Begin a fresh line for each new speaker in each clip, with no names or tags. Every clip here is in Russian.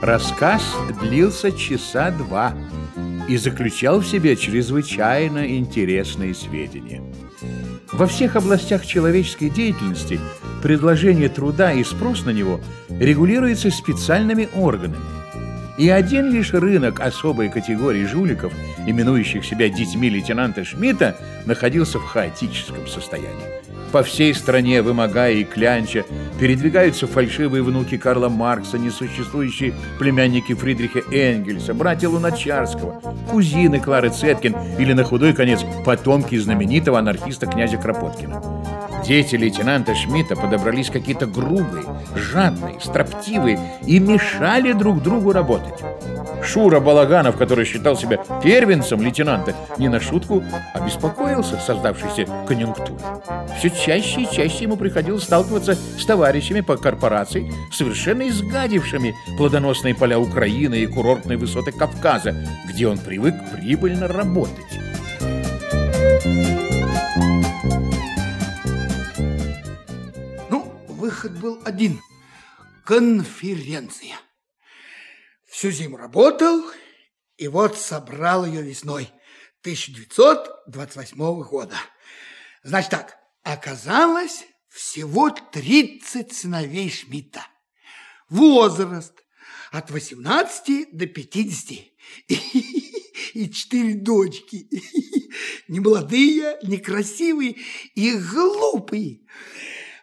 Рассказ длился часа два и заключал в себе чрезвычайно интересные сведения. Во всех областях человеческой деятельности предложение труда и спрос на него регулируется специальными органами. И один лишь рынок особой категории жуликов, именующих себя детьми лейтенанта Шмидта, находился в хаотическом состоянии. По всей стране, вымогая и клянча, передвигаются фальшивые внуки Карла Маркса, несуществующие племянники Фридриха Энгельса, братья Луначарского, кузины Клары Цеткин или, на худой конец, потомки знаменитого анархиста князя Кропоткина. Дети лейтенанта Шмидта подобрались какие-то грубые, жадные, строптивые и мешали друг другу работать. Шура Балаганов, который считал себя первенцем лейтенанта, не на шутку обеспокоился создавшейся конъюнктурой. Все чаще и чаще ему приходилось сталкиваться с товарищами по корпорации, совершенно изгадившими плодоносные поля Украины и курортные высоты Кавказа, где он привык прибыльно работать.
Выход был один. Конференция. Всю зиму работал, и вот собрал ее весной 1928 года. Значит так, оказалось всего 30 сыновей Шмидта. Возраст от 18 до 50. И четыре дочки. Не молодые, не красивые и глупые.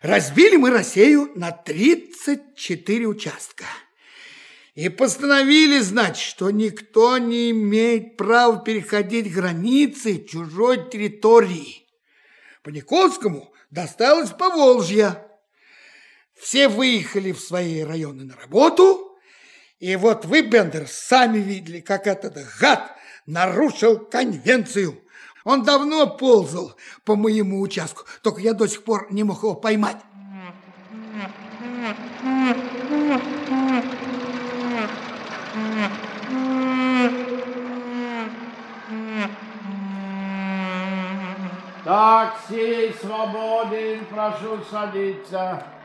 Разбили мы Россию на 34 участка. И постановили, значит, что никто не имеет права переходить границы чужой территории. По Никольскому досталось Поволжье. Все выехали в свои районы на работу, и вот вы, Бендер, сами видели, как этот гад нарушил конвенцию. Он давно ползал по моему участку, только я до сих пор не мог его поймать.
Такси свободен, прошу садиться.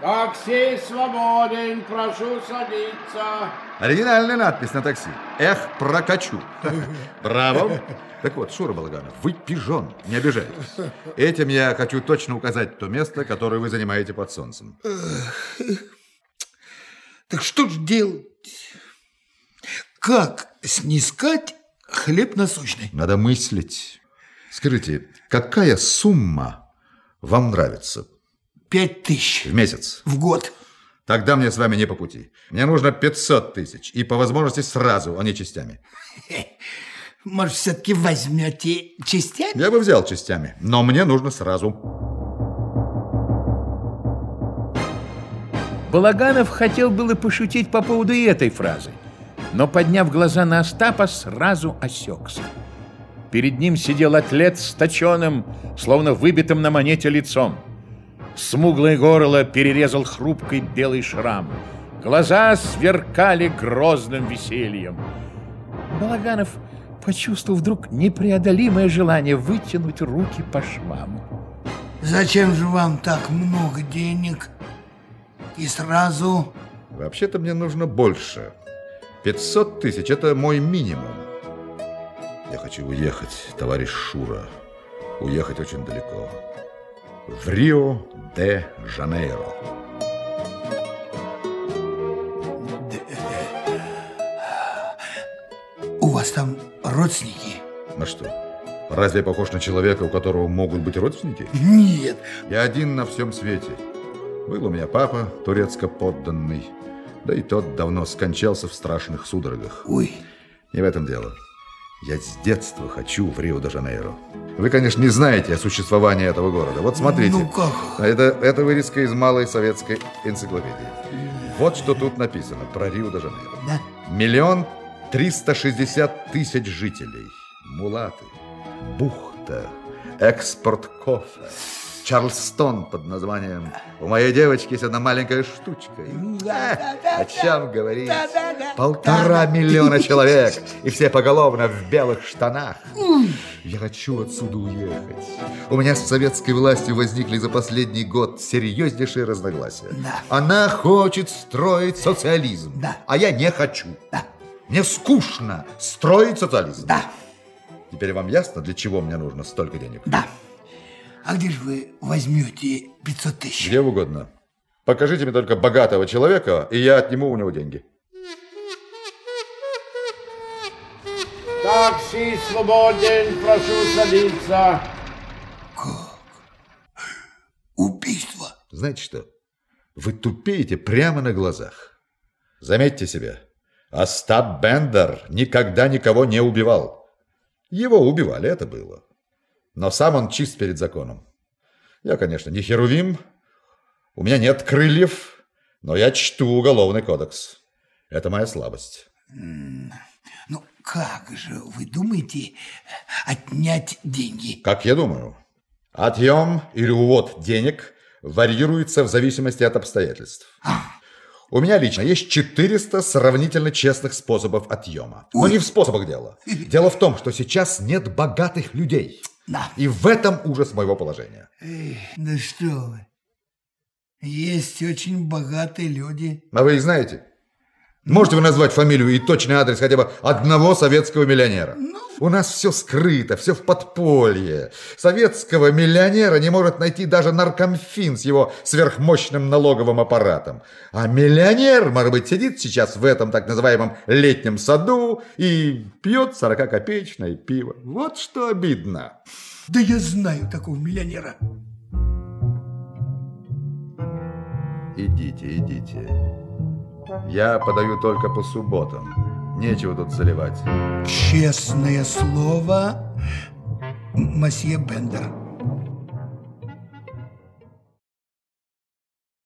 Такси свободен, прошу садиться.
Оригинальная надпись на такси. Эх, прокачу. Браво. Так вот, Шура Балаганов, вы пижон, не обижайтесь. Этим я хочу точно указать то место, которое вы занимаете под солнцем.
Так что ж делать? Как снискать хлеб насущный?
Надо мыслить. Скажите, какая сумма вам нравится?
Пять тысяч.
В месяц?
В год.
Тогда мне с вами не по пути. Мне нужно 500 тысяч. И по возможности сразу, а не частями.
Может, все-таки возьмете частями?
Я бы взял частями, но мне нужно сразу.
Балаганов хотел было пошутить по поводу и этой фразы, но, подняв глаза на Остапа, сразу осекся. Перед ним сидел атлет с точеным, словно выбитым на монете лицом. Смуглое горло перерезал хрупкий белый шрам. Глаза сверкали грозным весельем. Балаганов почувствовал вдруг непреодолимое желание вытянуть руки по швам.
Зачем же вам так много денег? И сразу...
Вообще-то мне нужно больше. 500 тысяч – это мой минимум. Я хочу уехать, товарищ Шура. Уехать очень далеко. В Рио-де-Жанейро.
У вас там родственники?
На что? Разве я похож на человека, у которого могут быть родственники?
Нет.
Я один на всем свете. Был у меня папа, турецко подданный. Да и тот давно скончался в страшных судорогах.
Ой.
Не в этом дело. Я с детства хочу в Рио-де-Жанейро. Вы, конечно, не знаете о существовании этого города. Вот смотрите.
Ну как?
Это, это вырезка из малой советской энциклопедии. Вот что тут написано про Рио-де-Жанейро.
Да?
Миллион триста шестьдесят тысяч жителей. Мулаты. Бухта. Экспорт кофе. Чарльстон под названием «У моей девочки есть одна маленькая штучка».
Да,
О чем говорить? Полтора миллиона человек, и все поголовно в белых штанах. Я хочу отсюда уехать. У меня с советской властью возникли за последний год серьезнейшие разногласия.
Да.
Она хочет строить социализм,
Да.
а я не хочу.
Да.
Мне скучно строить социализм.
Да,
Теперь вам ясно, для чего мне нужно столько денег?
да. А где же вы возьмете 500 тысяч?
Где угодно. Покажите мне только богатого человека, и я отниму у него деньги.
Такси свободен, прошу садиться.
Убийство.
Знаете что? Вы тупеете прямо на глазах. Заметьте себе, Остап Бендер никогда никого не убивал. Его убивали, это было. Но сам он чист перед законом. Я, конечно, не херувим, у меня нет крыльев, но я чту уголовный кодекс. Это моя слабость.
Ну, как же вы думаете отнять деньги?
Как я думаю, отъем или увод денег варьируется в зависимости от обстоятельств. У меня лично есть 400 сравнительно честных способов отъема. Но не в способах дела. Дело в том, что сейчас нет богатых людей.
Да.
И в этом ужас моего положения.
Эх, да что вы. Есть очень богатые люди.
А вы их знаете? Можете вы назвать фамилию и точный адрес хотя бы одного советского миллионера? У нас все скрыто, все в подполье. Советского миллионера не может найти даже наркомфин с его сверхмощным налоговым аппаратом. А миллионер, может быть, сидит сейчас в этом так называемом летнем саду и пьет 40-копеечное пиво. Вот что обидно.
Да я знаю такого миллионера.
Идите, идите. Я подаю только по субботам. Нечего тут заливать.
Честное слово, м- месье Бендер.